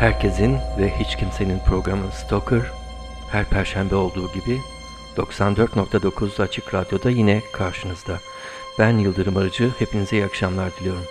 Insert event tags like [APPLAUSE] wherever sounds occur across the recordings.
Herkesin ve hiç kimsenin programı Stalker her perşembe olduğu gibi 94.9 Açık Radyo'da yine karşınızda. Ben Yıldırım Arıcı, hepinize iyi akşamlar diliyorum.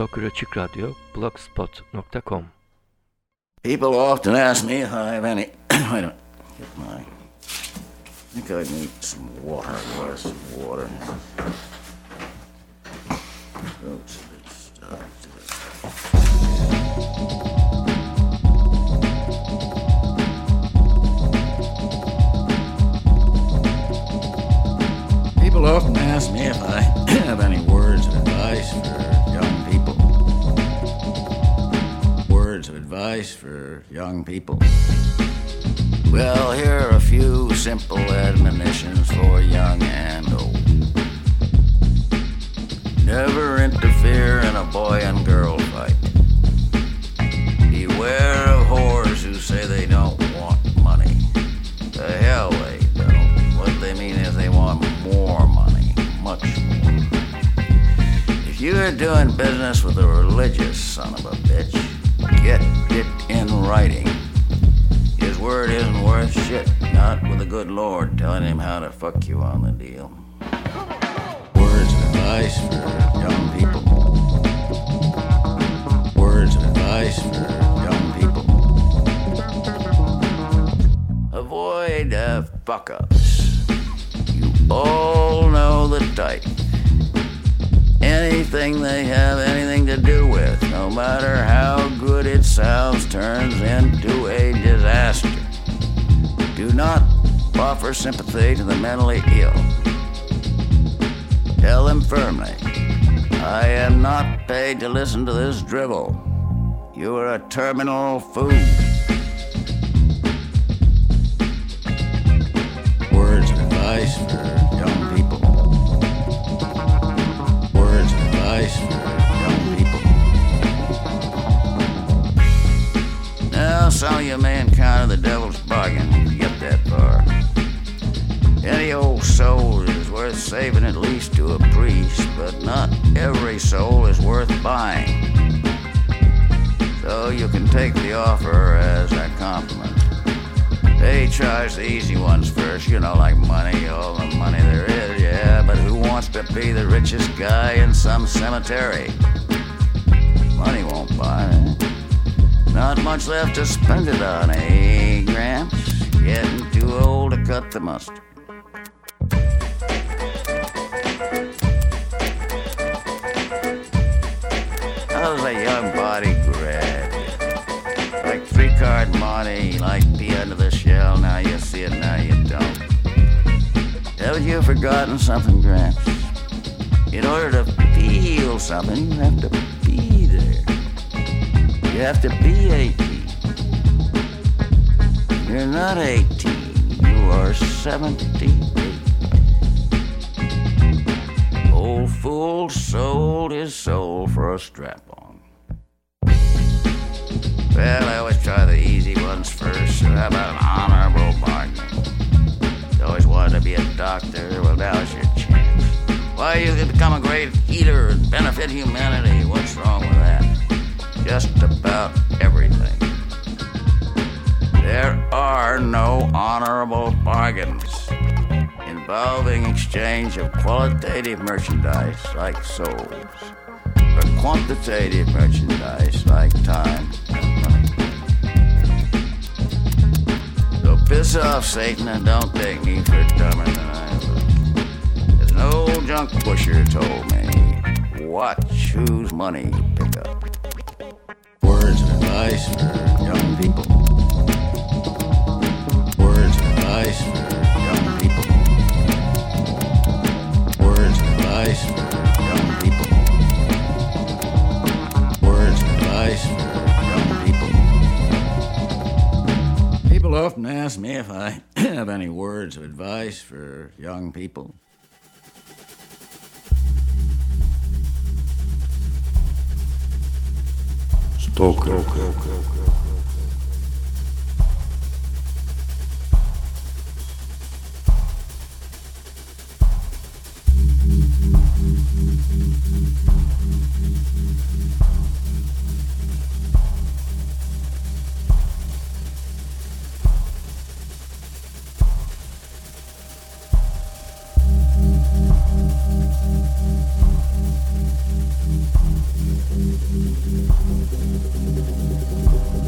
Adresi stalkeraçıkradyo.blogspot.com People often ask me if I have any. [COUGHS] Wait a minute. Get my. I think I need some water. Where's some water? Oops, young people. Well, here are a few simple admonitions for young and old. Never interfere in a boy and girl fight. Beware of whores who say they don't want money. The hell they don't. What they mean is they want more money, much more. If you're doing business with a religious son of a bitch, get writing. His word isn't worth shit, not with the good Lord telling him how to fuck you on the deal. Words of advice for young people. Words of advice for young people. Avoid uh, fuck ups. You all know the type. Anything they have anything to do with, no matter how good it sounds, turns into a disaster. Do not offer sympathy to the mentally ill. Tell them firmly, I am not paid to listen to this drivel. You are a terminal food. Saving at least to a priest, but not every soul is worth buying. So you can take the offer as a compliment. They charge the easy ones first, you know, like money, all the money there is, yeah, but who wants to be the richest guy in some cemetery? Money won't buy. Not much left to spend it on, eh, Gramps? Getting too old to cut the mustard. Forgotten something, Gramps? In order to feel something, you have to be there. You have to be 18. You're not 18, you are 78. Old fool sold his soul for a strap on. Well, I always try the easy ones first. How about an to be a doctor. Well, now's your chance. Why, you could become a great healer and benefit humanity. What's wrong with that? Just about everything. There are no honorable bargains involving exchange of qualitative merchandise like souls for quantitative merchandise like time and money. Piss off, Satan, and don't take me for dumber than I look. As an old junk pusher told me, watch whose money you pick up. Words of advice for young people. Words of advice for young people. Words of advice People often ask me if I [CLEARS THROAT] have any words of advice for young people. Thank you.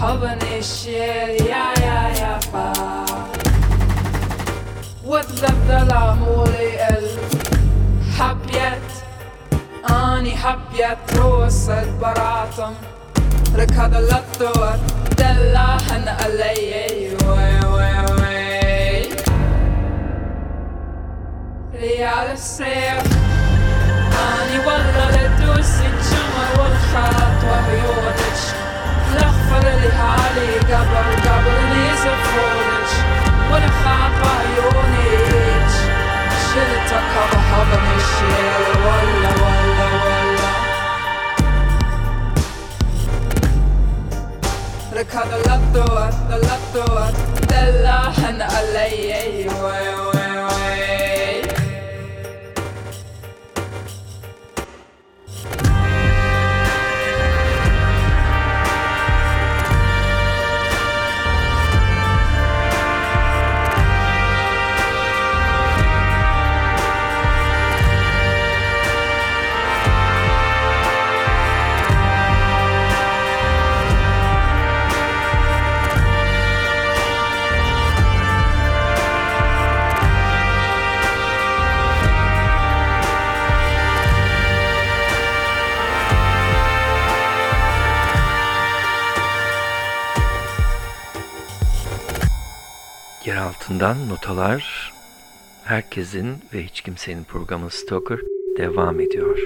حضن الشارع يا يفا وتبدل عمري قلب حبيت آني حبيت روست براعتم ركض للطور دلعهن علي وي وي وي. ريال السيف آني والله لدوس الجمر والخط وبيوت لخفر لحالي قبل قبل يزفونج والخاط عيوني شلتك وحضن الشيل ولا ولا ولا لك هذا اللطوة اللطوة دلعن علي وي وي altından notalar herkesin ve hiç kimsenin programı Stoker devam ediyor.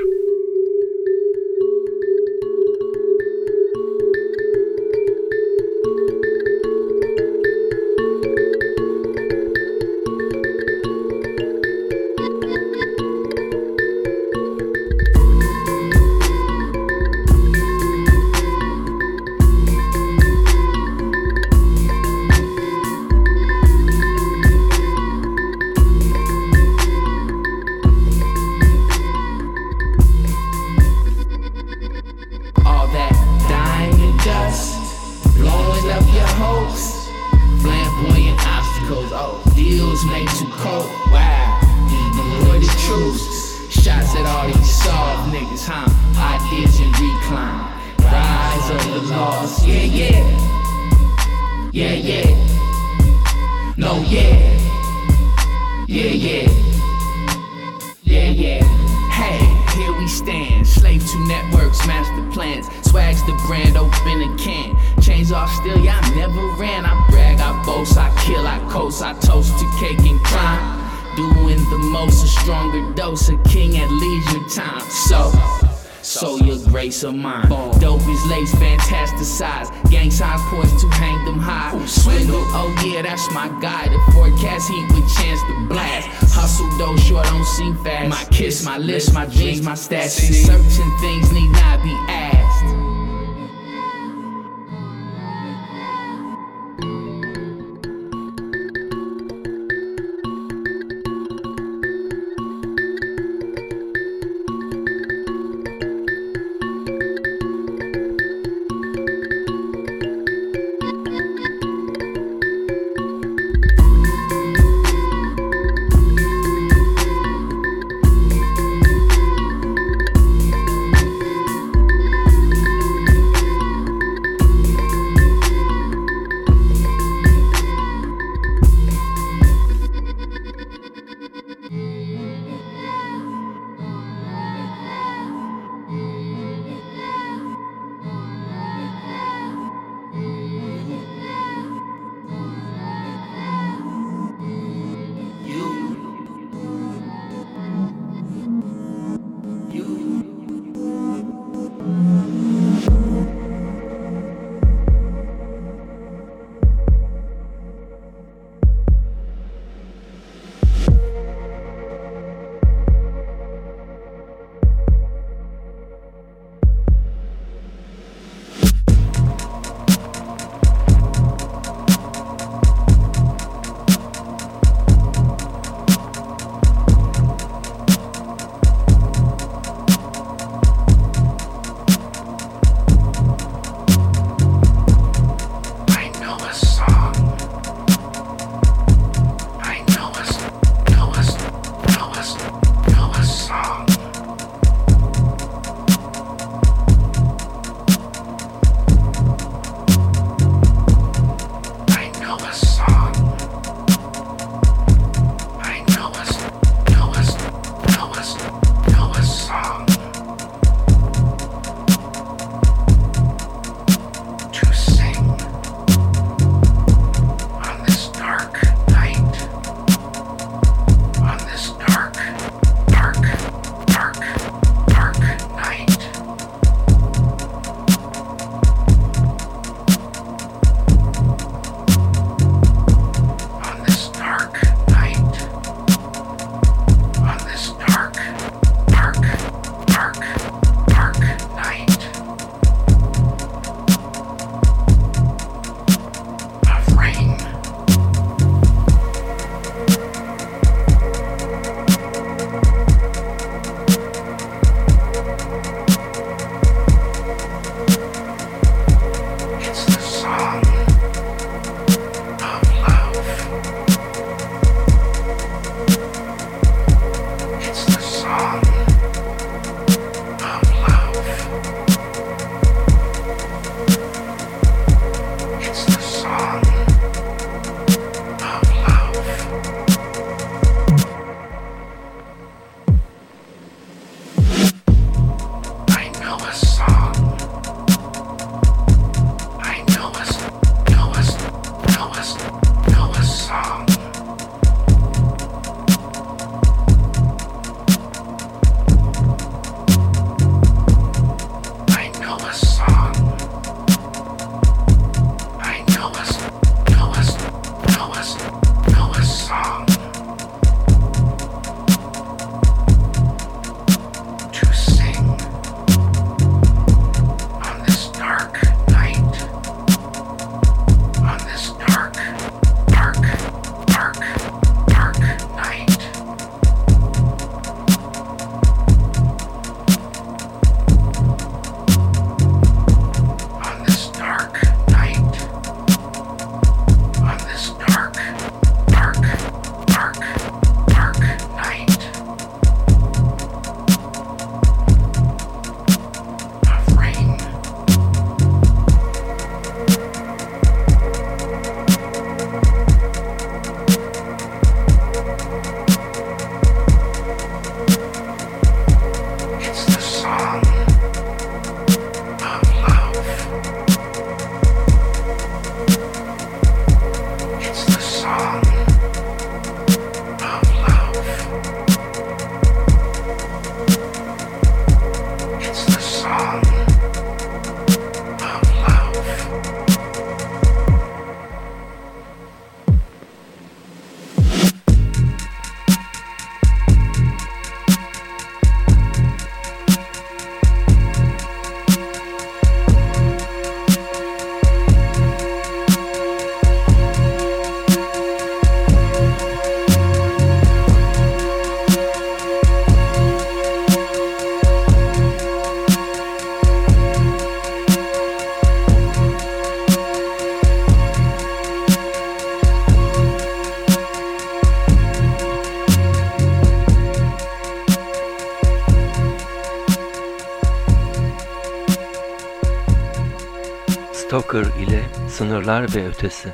Stoker ile Sınırlar ve Ötesi.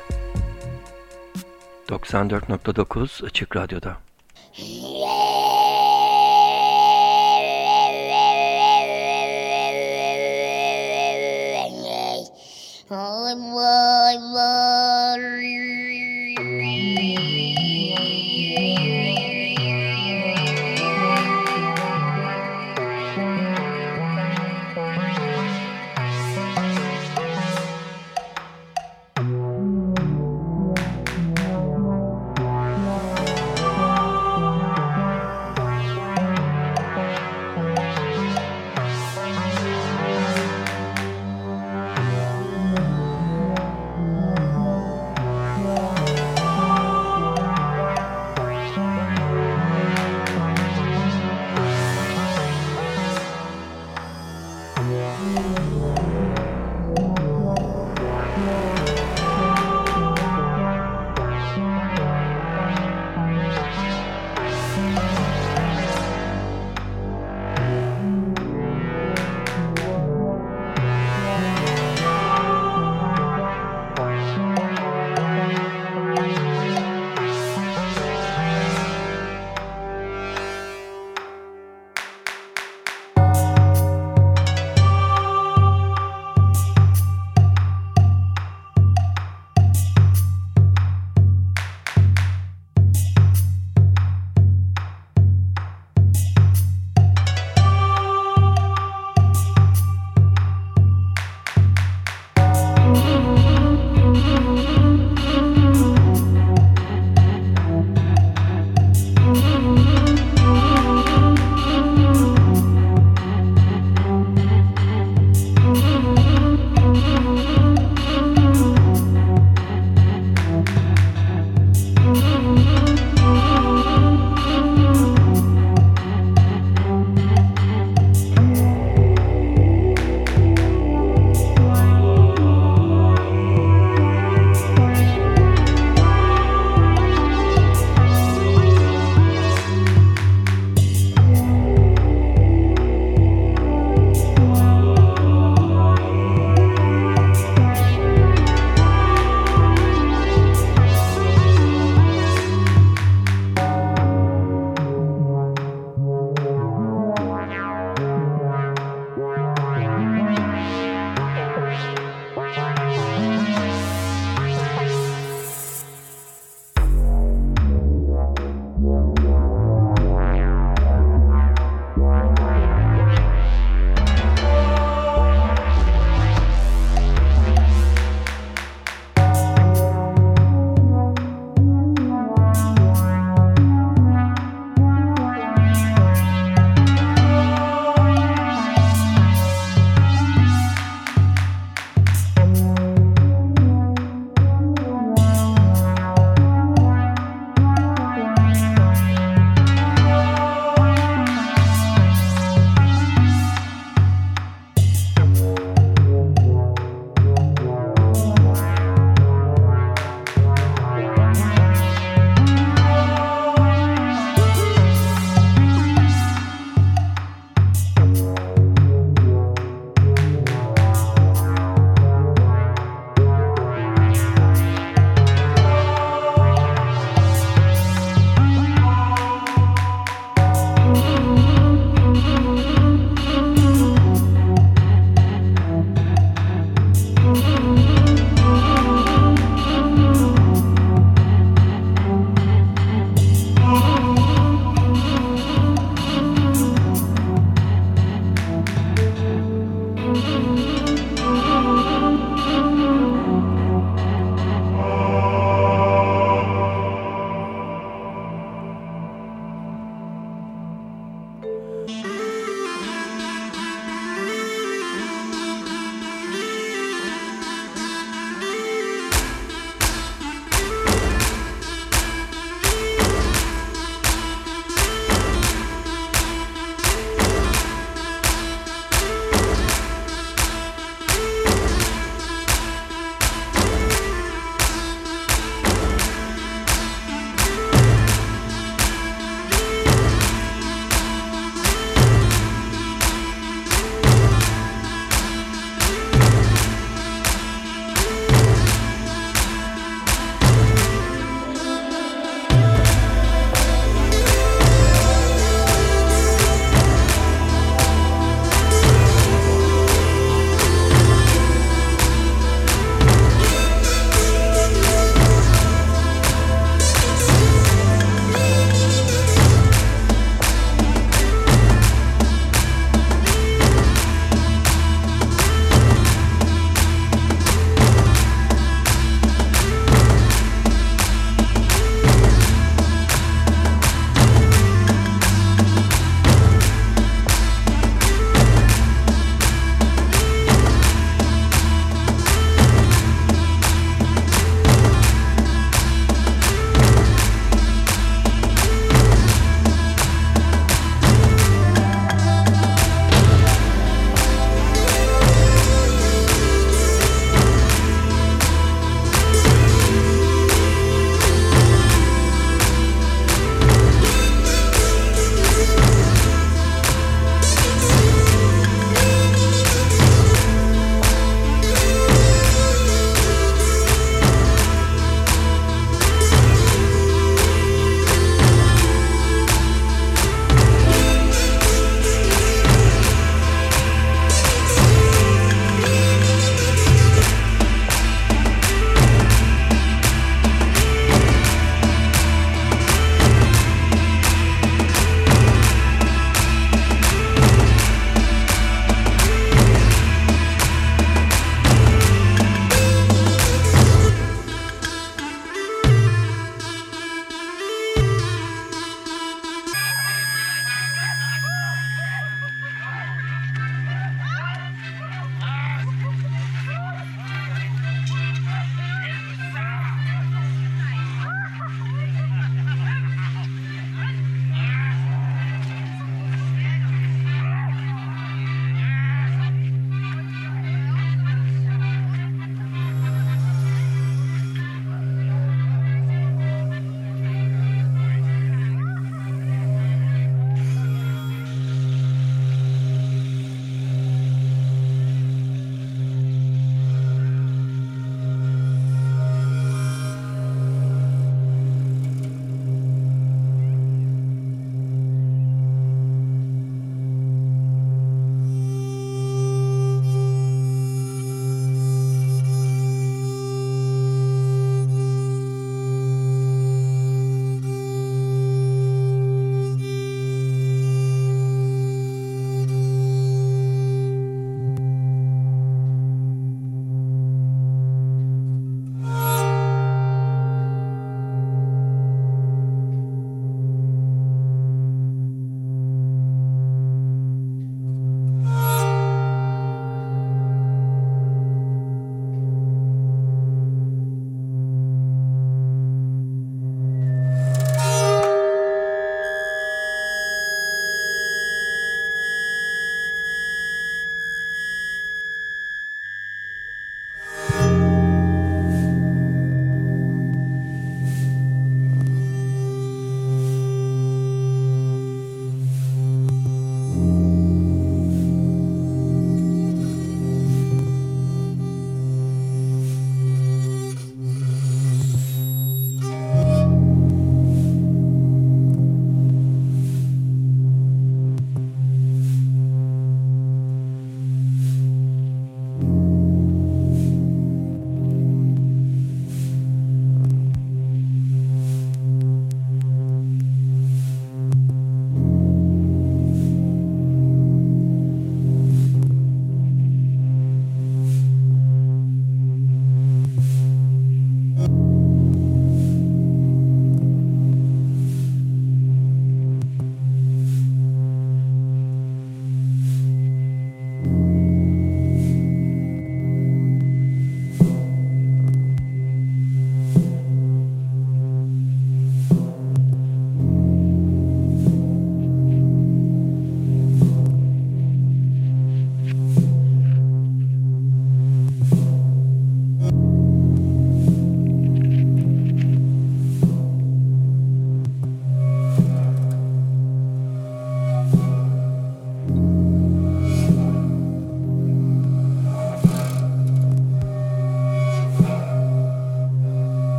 94.9 Açık Radyo'da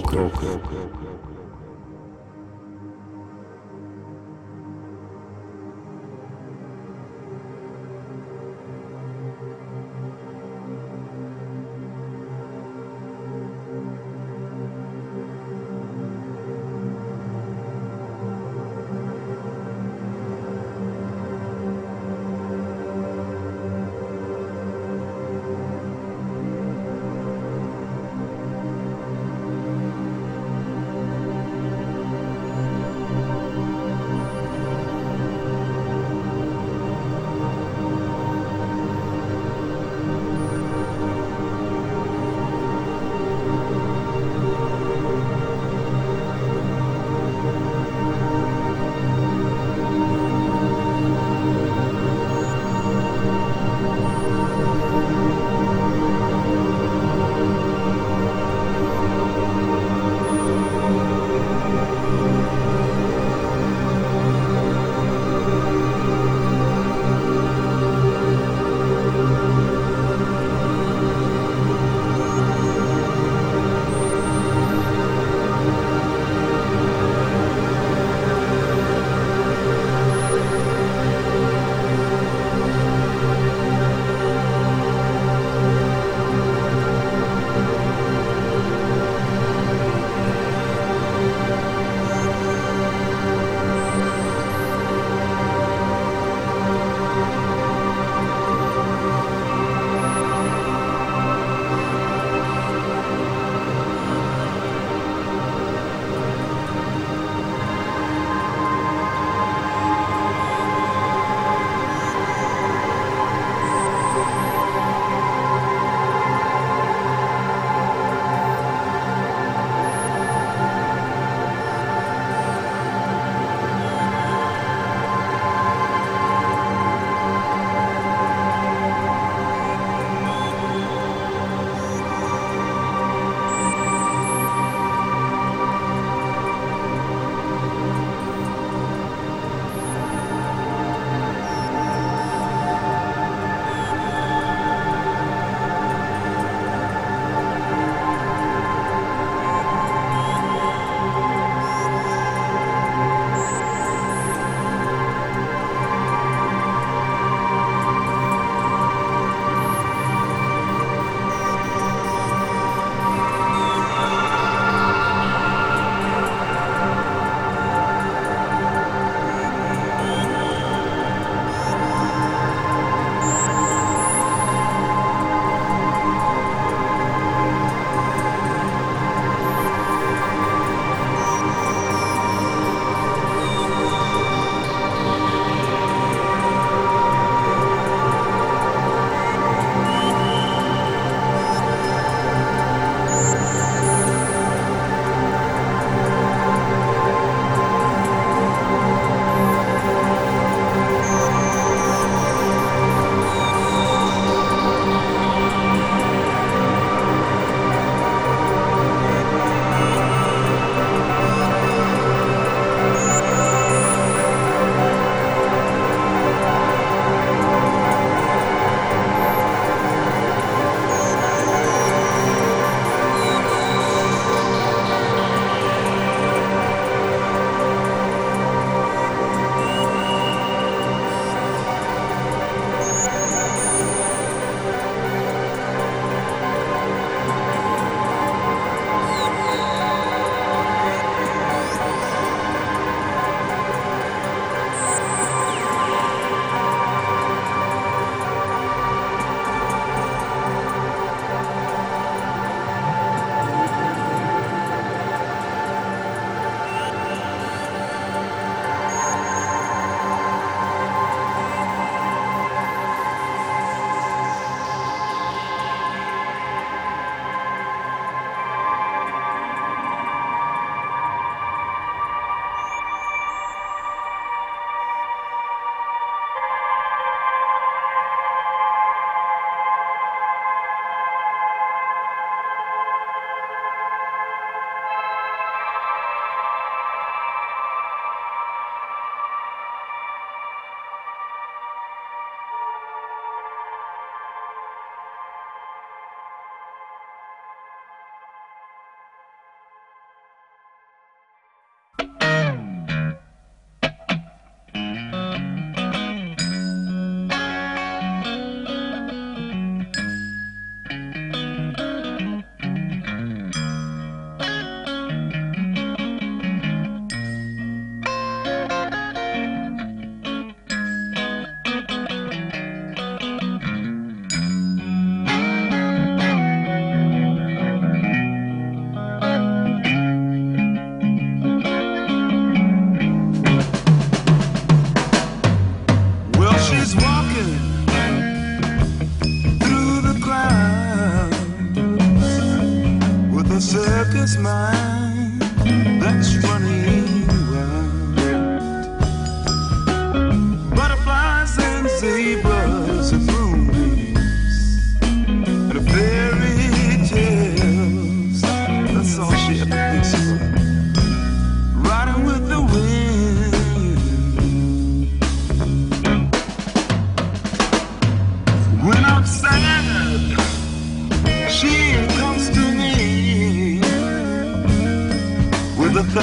Stalker. mind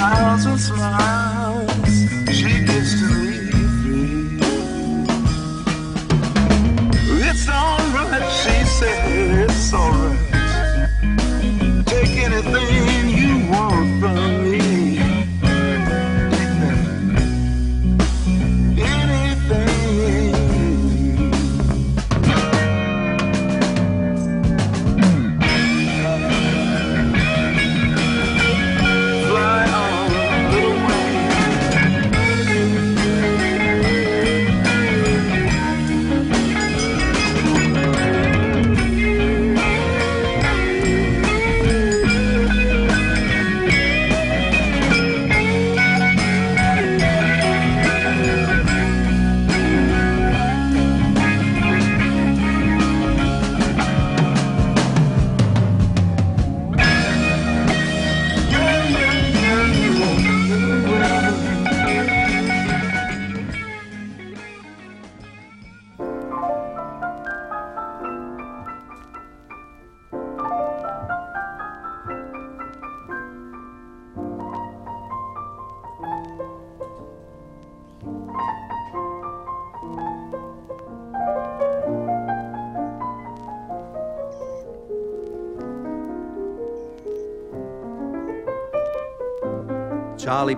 a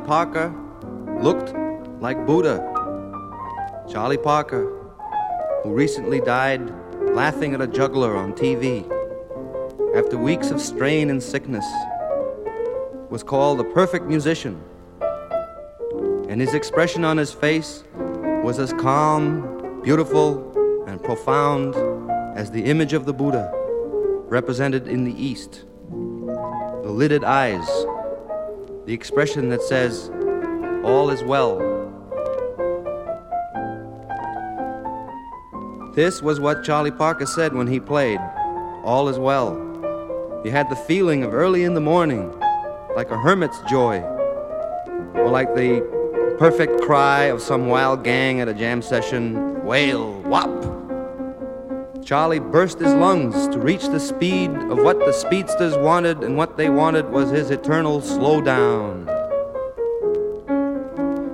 Parker looked like Buddha. Charlie Parker, who recently died laughing at a juggler on TV after weeks of strain and sickness, was called the perfect musician. And his expression on his face was as calm, beautiful, and profound as the image of the Buddha represented in the East. The lidded eyes, the expression that says, All is well. This was what Charlie Parker said when he played, All is well. You had the feeling of early in the morning, like a hermit's joy, or like the perfect cry of some wild gang at a jam session wail, whop. Charlie burst his lungs to reach the speed of what the speedsters wanted, and what they wanted was his eternal slowdown.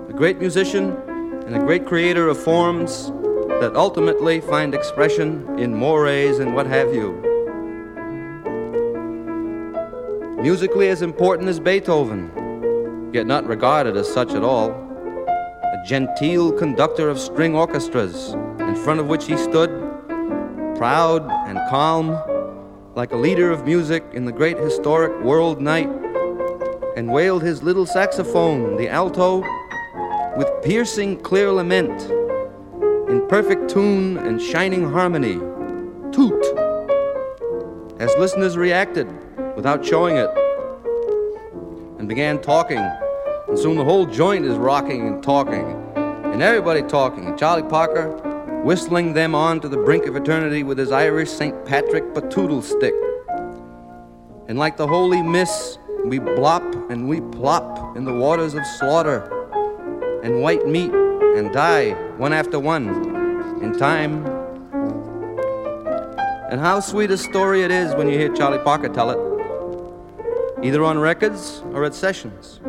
A great musician and a great creator of forms that ultimately find expression in mores and what have you. Musically as important as Beethoven, yet not regarded as such at all. A genteel conductor of string orchestras, in front of which he stood proud and calm, like a leader of music in the great historic world night, and wailed his little saxophone, the alto, with piercing clear lament, in perfect tune and shining harmony. Toot! As listeners reacted without showing it, and began talking, and soon the whole joint is rocking and talking, and everybody talking, Charlie Parker whistling them on to the brink of eternity with his Irish St. Patrick batoodle stick. And like the holy miss, we blop and we plop in the waters of slaughter and white meat and die one after one in time. And how sweet a story it is when you hear Charlie Parker tell it, either on records or at sessions,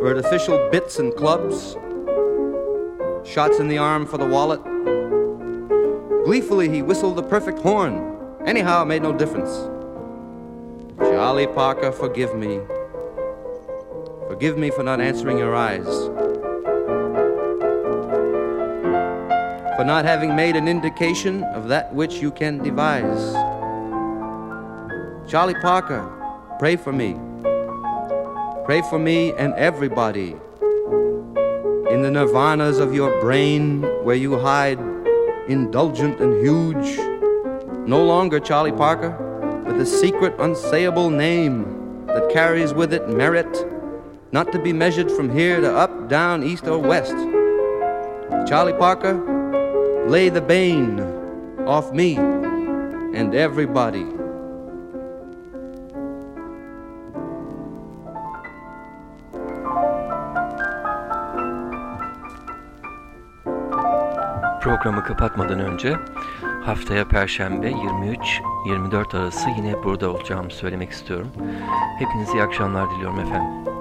or at official bits and clubs, shots in the arm for the wallet. Gleefully, he whistled the perfect horn. Anyhow, it made no difference. Charlie Parker, forgive me. Forgive me for not answering your eyes. For not having made an indication of that which you can devise. Charlie Parker, pray for me. Pray for me and everybody. In the nirvanas of your brain, where you hide indulgent and huge. No longer Charlie Parker, but a secret unsayable name that carries with it merit, not to be measured from here to up, down, east, or west. Charlie Parker, lay the bane off me and everybody. Programı kapatmadan önce haftaya Perşembe 23-24 arası yine burada olacağımı söylemek istiyorum. Hepinize iyi akşamlar diliyorum efendim.